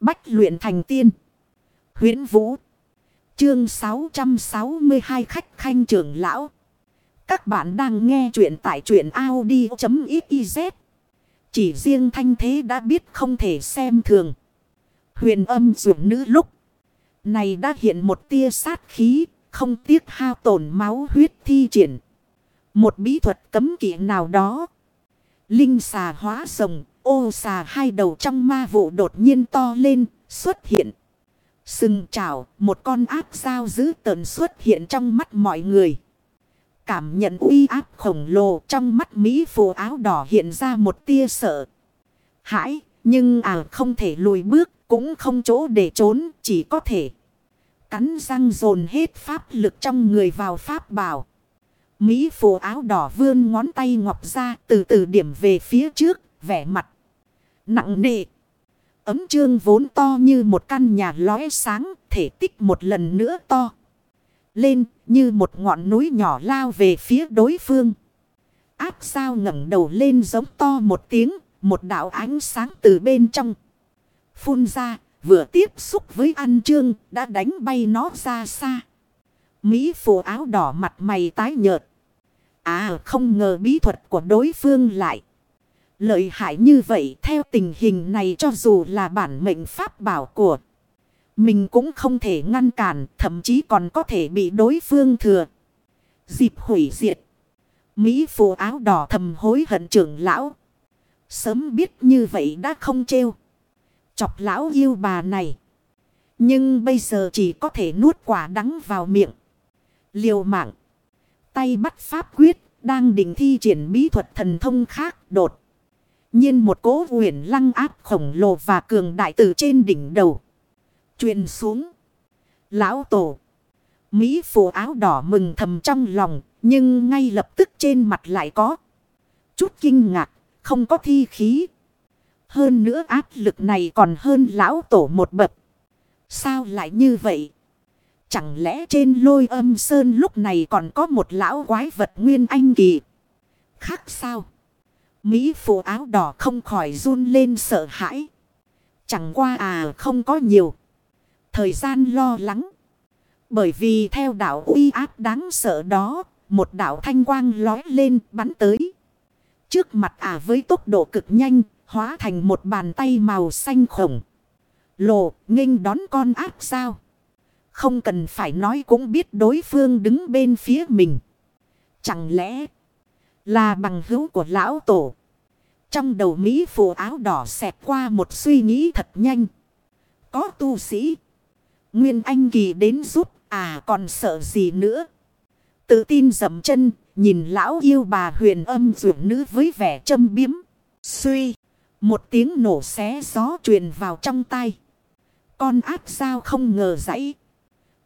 Bách luyện thành tiên. huyễn Vũ. Chương 662 khách khanh trưởng lão. Các bạn đang nghe truyện tại truyện Audi.xyz. Chỉ riêng thanh thế đã biết không thể xem thường. Huyền âm dụng nữ lúc. Này đã hiện một tia sát khí. Không tiếc hao tổn máu huyết thi triển. Một bí thuật cấm kỵ nào đó. Linh xà hóa rồng. Ô xà hai đầu trong ma vụ đột nhiên to lên. Xuất hiện. Sừng trào. Một con áp sao giữ tờn xuất hiện trong mắt mọi người. Cảm nhận uy áp khổng lồ trong mắt Mỹ phù áo đỏ hiện ra một tia sợ. Hãi, nhưng à không thể lùi bước, cũng không chỗ để trốn, chỉ có thể. Cắn răng dồn hết pháp lực trong người vào pháp bảo. Mỹ phù áo đỏ vươn ngón tay ngọc ra từ từ điểm về phía trước, vẻ mặt. Nặng nề. Ấm trương vốn to như một căn nhà lóe sáng, thể tích một lần nữa to. Lên như một ngọn núi nhỏ lao về phía đối phương. Áp sao ngẩng đầu lên giống to một tiếng, một đạo ánh sáng từ bên trong. Phun ra, vừa tiếp xúc với ăn trương, đã đánh bay nó ra xa. Mỹ phù áo đỏ mặt mày tái nhợt. À không ngờ bí thuật của đối phương lại. Lợi hại như vậy theo tình hình này cho dù là bản mệnh pháp bảo của mình cũng không thể ngăn cản, thậm chí còn có thể bị đối phương thừa. Dịp hủy diệt. Mỹ phù áo đỏ thầm hối hận trưởng lão. Sớm biết như vậy đã không trêu. Chọc lão yêu bà này. Nhưng bây giờ chỉ có thể nuốt quả đắng vào miệng. Liều mạng. Tay bắt pháp quyết. Đang định thi triển bí thuật thần thông khác đột. nhiên một cố huyền lăng áp khổng lồ và cường đại từ trên đỉnh đầu truyền xuống. Lão tổ. Mỹ phù áo đỏ mừng thầm trong lòng. Nhưng ngay lập tức trên mặt lại có. Chút kinh ngạc. Không có thi khí. Hơn nữa áp lực này còn hơn lão tổ một bậc. Sao lại như vậy? Chẳng lẽ trên lôi âm sơn lúc này còn có một lão quái vật nguyên anh kỳ? Khác sao? Mỹ phụ áo đỏ không khỏi run lên sợ hãi. Chẳng qua à không có nhiều thời gian lo lắng. Bởi vì theo đạo uy áp đáng sợ đó, một đạo thanh quang lói lên bắn tới. Trước mặt à với tốc độ cực nhanh, hóa thành một bàn tay màu xanh khổng. Lồ, nghênh đón con áp sao? Không cần phải nói cũng biết đối phương đứng bên phía mình. Chẳng lẽ là bằng hữu của lão tổ? Trong đầu Mỹ phù áo đỏ xẹt qua một suy nghĩ thật nhanh. Có tu sĩ. Nguyên Anh Kỳ đến giúp, à còn sợ gì nữa. Tự tin dầm chân, nhìn lão yêu bà huyền âm dưỡng nữ với vẻ châm biếm. Suy, một tiếng nổ xé gió truyền vào trong tay. Con ác sao không ngờ dãy.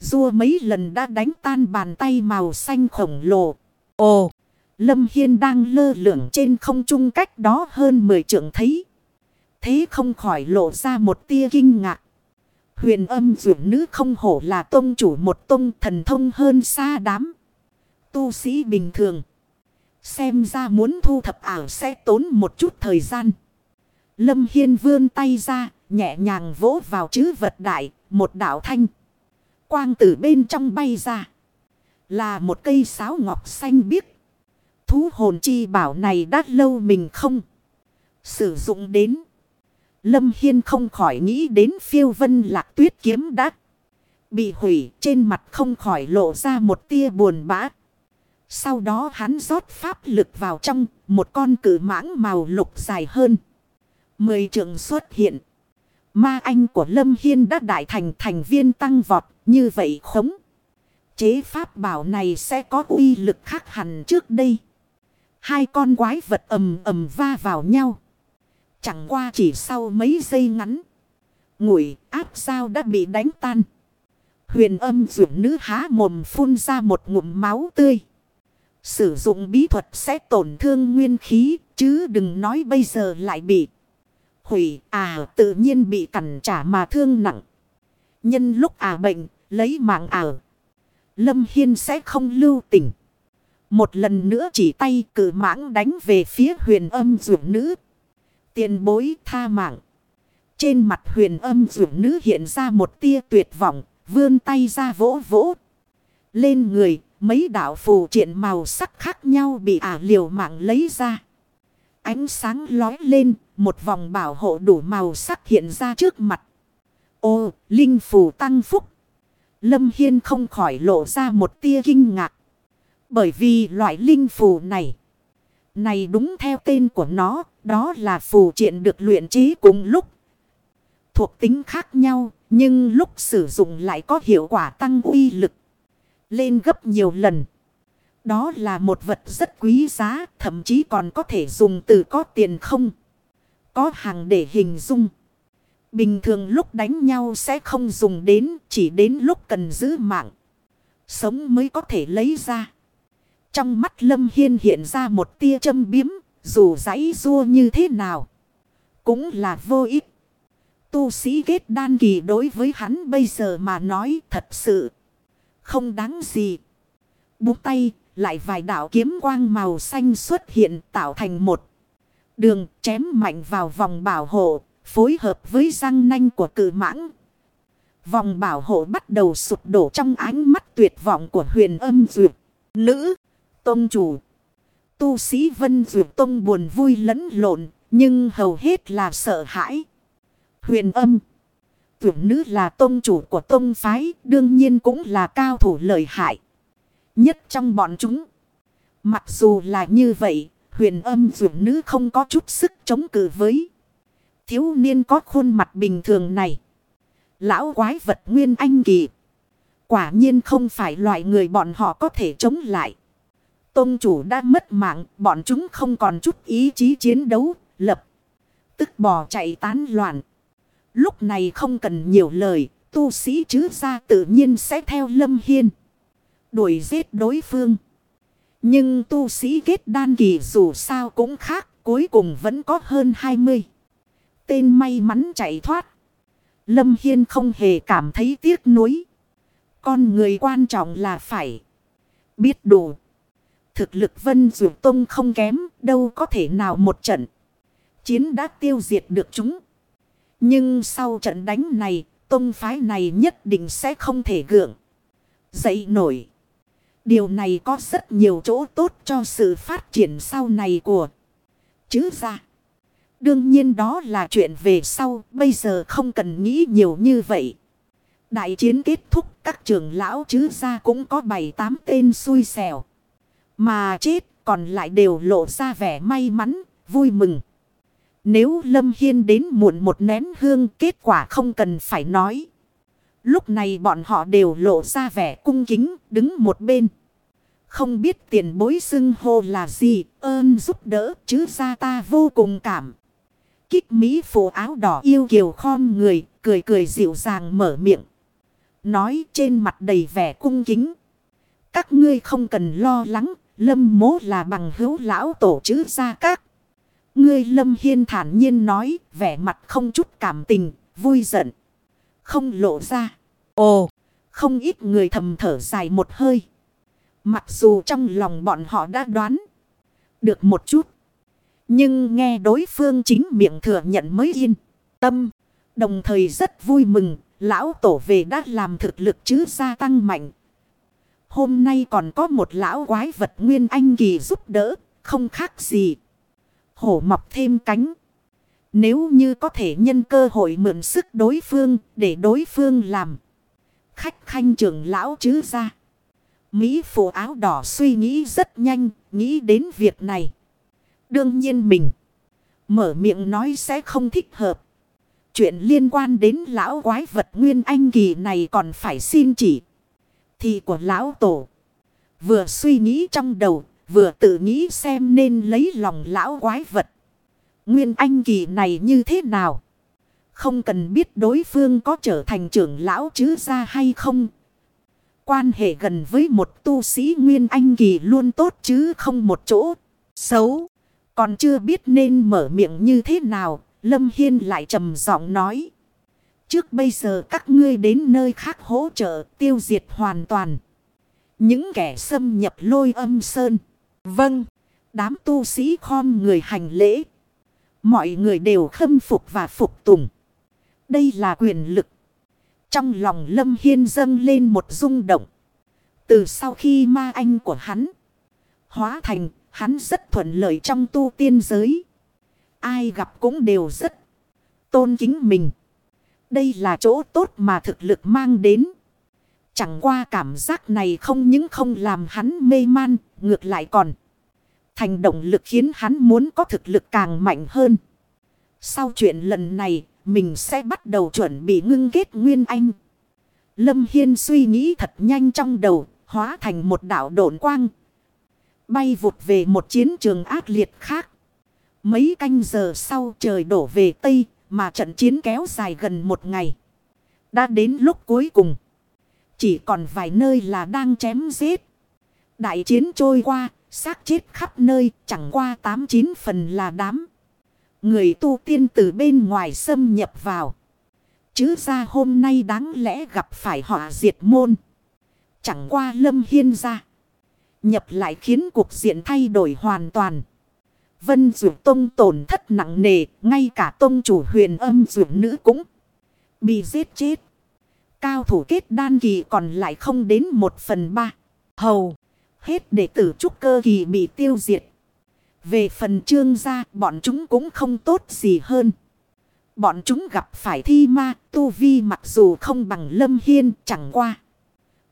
Rua mấy lần đã đánh tan bàn tay màu xanh khổng lồ. Ồ, Lâm Hiên đang lơ lửng trên không trung cách đó hơn 10 trượng thấy. Thế không khỏi lộ ra một tia kinh ngạc. Huyền âm dưỡng nữ không hổ là tôn chủ một tôn thần thông hơn xa đám. Tu sĩ bình thường. Xem ra muốn thu thập ảo sẽ tốn một chút thời gian. Lâm Hiên vươn tay ra, nhẹ nhàng vỗ vào chữ vật đại, một đạo thanh. Quang từ bên trong bay ra. Là một cây sáo ngọc xanh biếc. Thú hồn chi bảo này đã lâu mình không sử dụng đến. Lâm Hiên không khỏi nghĩ đến phiêu vân lạc tuyết kiếm đắt. Bị hủy, trên mặt không khỏi lộ ra một tia buồn bã. Sau đó hắn rót pháp lực vào trong, một con cử mãng màu lục dài hơn. Mười trường xuất hiện. Ma anh của Lâm Hiên đã đại thành thành viên tăng vọt như vậy khống. Chế pháp bảo này sẽ có uy lực khác hẳn trước đây. Hai con quái vật ầm ầm va vào nhau. Chẳng qua chỉ sau mấy giây ngắn. Ngụy áp sao đã bị đánh tan. Huyền âm dưỡng nữ há mồm phun ra một ngụm máu tươi. Sử dụng bí thuật sẽ tổn thương nguyên khí. Chứ đừng nói bây giờ lại bị. Hủy à tự nhiên bị cằn trả mà thương nặng. Nhân lúc à bệnh lấy mạng ảo. Lâm Hiên sẽ không lưu tình. Một lần nữa chỉ tay cử mãng đánh về phía huyền âm dụ nữ. Tiền bối tha mạng. Trên mặt huyền âm dụ nữ hiện ra một tia tuyệt vọng, vươn tay ra vỗ vỗ. Lên người, mấy đạo phù triện màu sắc khác nhau bị ả liều mạng lấy ra. Ánh sáng lói lên, một vòng bảo hộ đủ màu sắc hiện ra trước mặt. Ô, linh phù tăng phúc. Lâm Hiên không khỏi lộ ra một tia kinh ngạc. Bởi vì loại linh phù này. Này đúng theo tên của nó, đó là phù triện được luyện trí cùng lúc. Thuộc tính khác nhau, nhưng lúc sử dụng lại có hiệu quả tăng uy lực. Lên gấp nhiều lần. Đó là một vật rất quý giá, thậm chí còn có thể dùng từ có tiền không. Có hàng để hình dung. Bình thường lúc đánh nhau sẽ không dùng đến, chỉ đến lúc cần giữ mạng. Sống mới có thể lấy ra. Trong mắt Lâm Hiên hiện ra một tia châm biếm, dù giấy rua như thế nào. Cũng là vô ích. Tu sĩ kết đan kỳ đối với hắn bây giờ mà nói thật sự. Không đáng gì. Bút tay, lại vài đạo kiếm quang màu xanh xuất hiện tạo thành một đường chém mạnh vào vòng bảo hộ, phối hợp với răng nanh của cự mãng. Vòng bảo hộ bắt đầu sụp đổ trong ánh mắt tuyệt vọng của huyền âm dược. Nữ, tôn chủ. Tu sĩ vân dược tông buồn vui lẫn lộn, nhưng hầu hết là sợ hãi. Huyền âm. Tuyển nữ là tôn chủ của tôn phái, đương nhiên cũng là cao thủ lợi hại. Nhất trong bọn chúng. Mặc dù là như vậy, huyền âm dường nữ không có chút sức chống cự với. Thiếu niên có khuôn mặt bình thường này. Lão quái vật nguyên anh kỳ. Quả nhiên không phải loại người bọn họ có thể chống lại. Tôn chủ đã mất mạng, bọn chúng không còn chút ý chí chiến đấu, lập. Tức bỏ chạy tán loạn. Lúc này không cần nhiều lời, tu sĩ chứ ra tự nhiên sẽ theo Lâm Hiên. Đuổi giết đối phương. Nhưng tu sĩ kết đan kỳ dù sao cũng khác, cuối cùng vẫn có hơn 20. Tên may mắn chạy thoát. Lâm Hiên không hề cảm thấy tiếc nuối. Con người quan trọng là phải biết đủ. Thực lực Vân Dược Tông không kém, đâu có thể nào một trận. Chiến đã tiêu diệt được chúng. Nhưng sau trận đánh này, tông phái này nhất định sẽ không thể gượng. Dậy nổi. Điều này có rất nhiều chỗ tốt cho sự phát triển sau này của chứ ra. Đương nhiên đó là chuyện về sau, bây giờ không cần nghĩ nhiều như vậy. Đại chiến kết thúc, các trưởng lão chứ ra cũng có 7-8 tên xui xẻo. Mà chết, còn lại đều lộ ra vẻ may mắn, vui mừng. Nếu Lâm Hiên đến muộn một nén hương kết quả không cần phải nói. Lúc này bọn họ đều lộ ra vẻ cung kính đứng một bên. Không biết tiền bối xưng hô là gì ơn giúp đỡ chứ ra ta vô cùng cảm. Kích Mỹ phụ áo đỏ yêu kiều khom người cười cười dịu dàng mở miệng. Nói trên mặt đầy vẻ cung kính. Các ngươi không cần lo lắng lâm mố là bằng hữu lão tổ chứ ra các. Ngươi Lâm Hiên thản nhiên nói, vẻ mặt không chút cảm tình, vui giận. Không lộ ra. Ồ, không ít người thầm thở dài một hơi. Mặc dù trong lòng bọn họ đã đoán được một chút. Nhưng nghe đối phương chính miệng thừa nhận mới yên. Tâm, đồng thời rất vui mừng, lão tổ về đã làm thực lực chứ gia tăng mạnh. Hôm nay còn có một lão quái vật nguyên anh kỳ giúp đỡ, không khác gì hổ mọc thêm cánh. Nếu như có thể nhân cơ hội mượn sức đối phương để đối phương làm. Khách khanh trưởng lão chứ ra. Mỹ phụ áo đỏ suy nghĩ rất nhanh, nghĩ đến việc này. Đương nhiên mình mở miệng nói sẽ không thích hợp. Chuyện liên quan đến lão quái vật nguyên anh kỳ này còn phải xin chỉ. Thì của lão tổ. Vừa suy nghĩ trong đầu, Vừa tự nghĩ xem nên lấy lòng lão quái vật. Nguyên anh kỳ này như thế nào? Không cần biết đối phương có trở thành trưởng lão chứ ra hay không. Quan hệ gần với một tu sĩ Nguyên Anh kỳ luôn tốt chứ không một chỗ xấu. Còn chưa biết nên mở miệng như thế nào, Lâm Hiên lại trầm giọng nói. Trước bây giờ các ngươi đến nơi khác hỗ trợ tiêu diệt hoàn toàn. Những kẻ xâm nhập lôi âm sơn. Vâng. Đám tu sĩ khom người hành lễ. Mọi người đều khâm phục và phục tùng. Đây là quyền lực. Trong lòng Lâm Hiên dâng lên một rung động. Từ sau khi ma anh của hắn hóa thành, hắn rất thuận lợi trong tu tiên giới. Ai gặp cũng đều rất tôn kính mình. Đây là chỗ tốt mà thực lực mang đến. Chẳng qua cảm giác này không những không làm hắn mê man, ngược lại còn. Thành động lực khiến hắn muốn có thực lực càng mạnh hơn. Sau chuyện lần này, mình sẽ bắt đầu chuẩn bị ngưng kết Nguyên Anh. Lâm Hiên suy nghĩ thật nhanh trong đầu, hóa thành một đảo độn quang. Bay vụt về một chiến trường ác liệt khác. Mấy canh giờ sau trời đổ về Tây, mà trận chiến kéo dài gần một ngày. Đã đến lúc cuối cùng. Chỉ còn vài nơi là đang chém giết. Đại chiến trôi qua, xác chết khắp nơi, chẳng qua tám chín phần là đám. Người tu tiên từ bên ngoài xâm nhập vào. Chứ ra hôm nay đáng lẽ gặp phải họ diệt môn. Chẳng qua lâm hiên ra. Nhập lại khiến cuộc diện thay đổi hoàn toàn. Vân Dược Tông tổn thất nặng nề, ngay cả Tông chủ huyền âm Dược nữ cũng bị giết chết. Cao thủ kết đan kỳ còn lại không đến một phần ba. Hầu, hết đệ tử trúc cơ kỳ bị tiêu diệt. Về phần trương gia, bọn chúng cũng không tốt gì hơn. Bọn chúng gặp phải thi ma, tu vi mặc dù không bằng lâm hiên chẳng qua.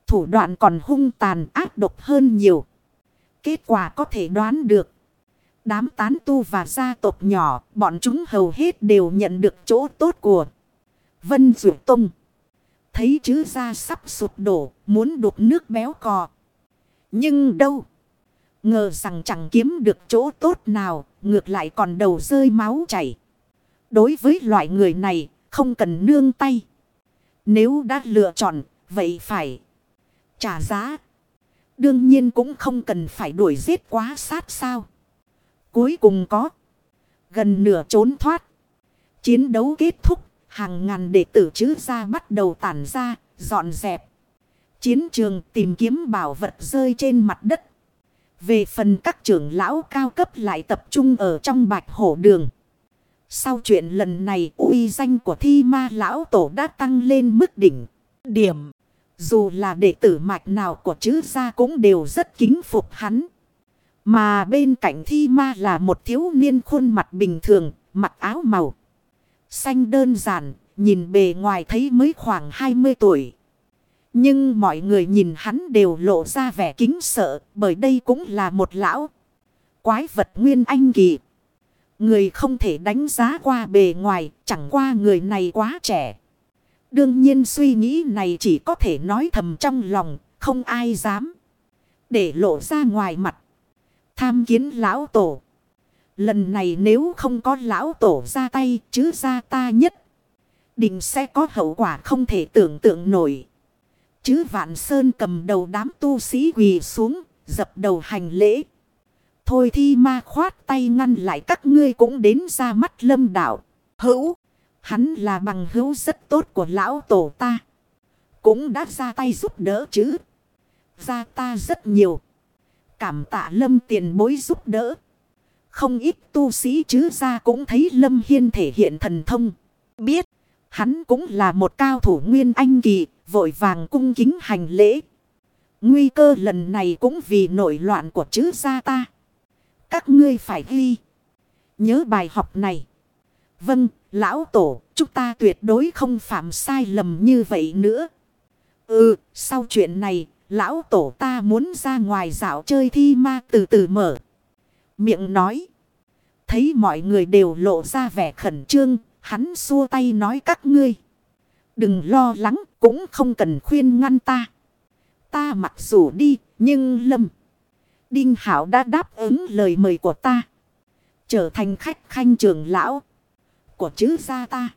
Thủ đoạn còn hung tàn ác độc hơn nhiều. Kết quả có thể đoán được. Đám tán tu và gia tộc nhỏ, bọn chúng hầu hết đều nhận được chỗ tốt của Vân Dụ Tông. Thấy chứ ra sắp sụp đổ, muốn đục nước béo cò. Nhưng đâu? Ngờ rằng chẳng kiếm được chỗ tốt nào, ngược lại còn đầu rơi máu chảy. Đối với loại người này, không cần nương tay. Nếu đã lựa chọn, vậy phải trả giá. Đương nhiên cũng không cần phải đuổi giết quá sát sao. Cuối cùng có gần nửa trốn thoát. Chiến đấu kết thúc, hàng ngàn đệ tử chứ ra bắt đầu tản ra, dọn dẹp. Chiến trường tìm kiếm bảo vật rơi trên mặt đất. Về phần các trưởng lão cao cấp lại tập trung ở trong bạch hổ đường. Sau chuyện lần này uy danh của thi ma lão tổ đã tăng lên mức đỉnh. Điểm. Dù là đệ tử mạch nào của chữ gia cũng đều rất kính phục hắn. Mà bên cạnh thi ma là một thiếu niên khuôn mặt bình thường, mặc áo màu. Xanh đơn giản, nhìn bề ngoài thấy mới khoảng 20 tuổi. Nhưng mọi người nhìn hắn đều lộ ra vẻ kính sợ bởi đây cũng là một lão. Quái vật nguyên anh kỳ. Người không thể đánh giá qua bề ngoài, chẳng qua người này quá trẻ. Đương nhiên suy nghĩ này chỉ có thể nói thầm trong lòng, không ai dám. Để lộ ra ngoài mặt. Tham kiến lão tổ. Lần này nếu không có lão tổ ra tay chứ ra ta nhất. Định sẽ có hậu quả không thể tưởng tượng nổi. Chứ vạn sơn cầm đầu đám tu sĩ quỳ xuống, dập đầu hành lễ. Thôi thi ma khoát tay ngăn lại các ngươi cũng đến ra mắt lâm đạo. Hữu, hắn là bằng hữu rất tốt của lão tổ ta. Cũng đã ra tay giúp đỡ chứ. Ra ta rất nhiều. Cảm tạ lâm tiền bối giúp đỡ. Không ít tu sĩ chứ ra cũng thấy lâm hiên thể hiện thần thông. Biết, hắn cũng là một cao thủ nguyên anh kỳ, vội vàng cung kính hành lễ. Nguy cơ lần này cũng vì nổi loạn của chữ gia ta. Các ngươi phải ghi. Nhớ bài học này. Vâng, lão tổ, chúng ta tuyệt đối không phạm sai lầm như vậy nữa. Ừ, sau chuyện này, lão tổ ta muốn ra ngoài dạo chơi thi ma từ từ mở. Miệng nói. Thấy mọi người đều lộ ra vẻ khẩn trương, hắn xua tay nói các ngươi. Đừng lo lắng, cũng không cần khuyên ngăn ta. Ta mặc dù đi, nhưng Lâm. Đinh Hảo đã đáp ứng lời mời của ta. Trở thành khách khanh trường lão. Của chữ gia ta.